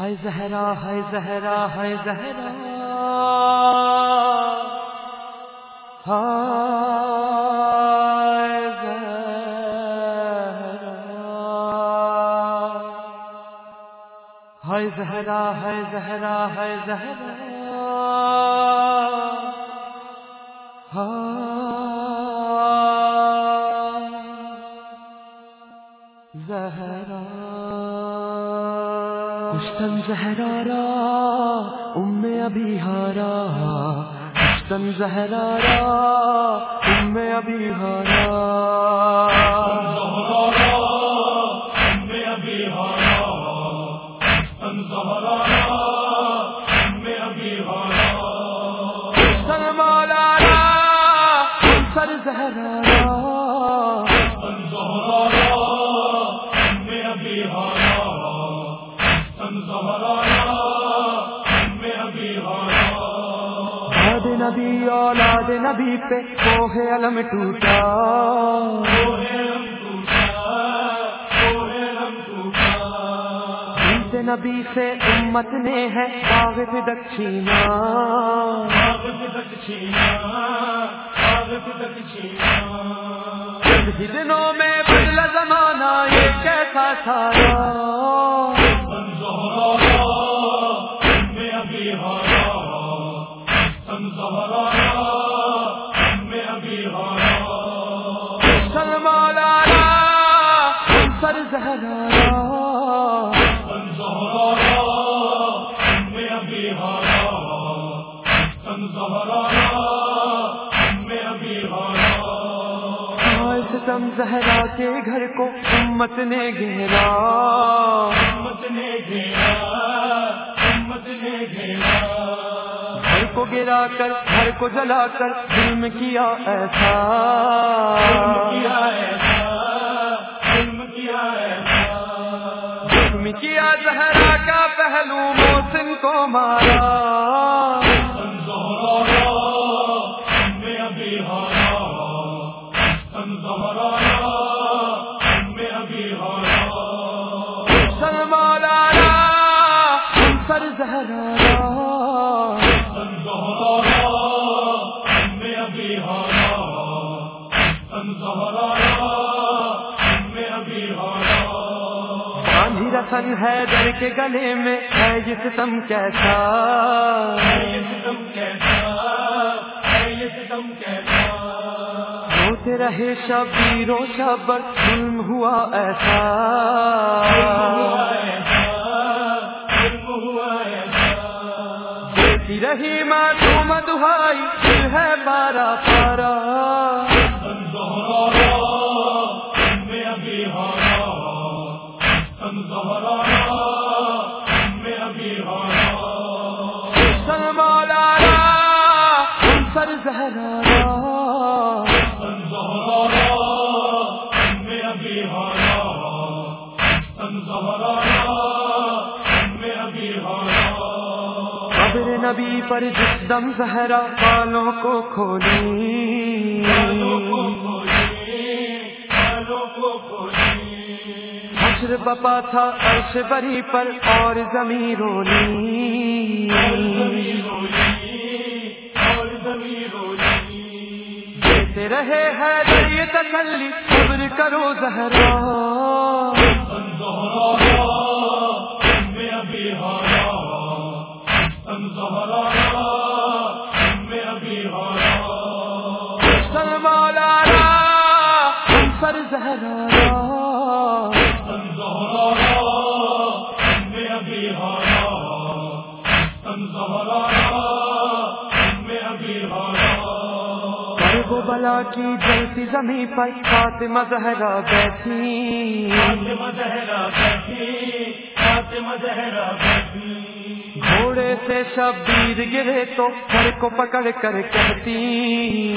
ہائے زہرا ہائے زہرا ہائے زہرا۔ ہائے زہرا۔ ہائے زہرا ہائے زہرا ہائے زہرا۔ ہائے کشتن زہرارا ام ابھی ہارا کشتن زہرارا ام ابھی ہارا کشتن نبی اولاد نبی پہ کوہ علم ٹوٹا۔ نبی سے امت نے ہے باغ پہ دکشینا دنوں میں بدلا زمانہ یہ کیسا تھا سر زہرا سن زہرا میں زہرا کے گھر کو امت نے گھیرا۔ امت نے گھیرا امت نے گھیرا۔ گھر کو گرا کر گھر کو جلا کر ظلم کیا ایسا۔ کیا ایسا۔ کیا زہرا کا پہلو موسم کو مارا؟ سر مولانا سر زہرا۔ باندھی ہے در کے گلے میں، ہے یہ ستم کیسا؟ ہوتے رہے شبیر و شبر، ظلم ہوا ایسا۔ دیتی رہی معصوم دہائی دل ہے پارا پارا نبی پر جس دم زہرا بالوں کو کھولی۔ حشر بپا تھا عرش بری پر اور زمین رولی۔ دیتے رہے ہے تسلی، صبر کرو زہرا۔ سر زہرا۔ بلا کی جلتی زمین پر فاطمہ زہرا بیٹھی۔ گھوڑے سے شبیر گرے تو گھر کو پکڑ کر کہتی۔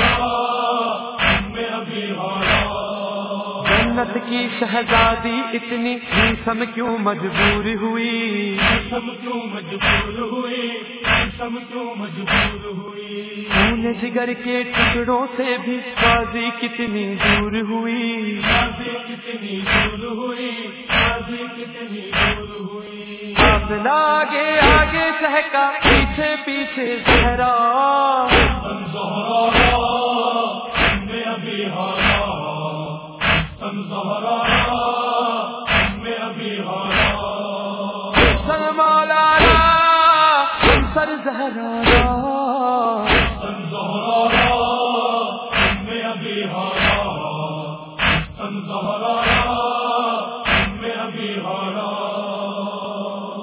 وقت کی شہزادی اتنی سم کیوں مجبور ہوئی؟ سب کیوں مجبور ہوئی؟ سب کیوں مجبور ہوئی؟ خون جگر کے ٹکڑوں سے بھی بازی کتنی دور ہوئی؟ کتنی دور ہوئی؟ شادی کتنی دور ہوئی؟ قافلہ آگے آگے سہکا پیچھے پیچھے زہرا۔ زہرا۔